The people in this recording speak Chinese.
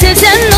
这前路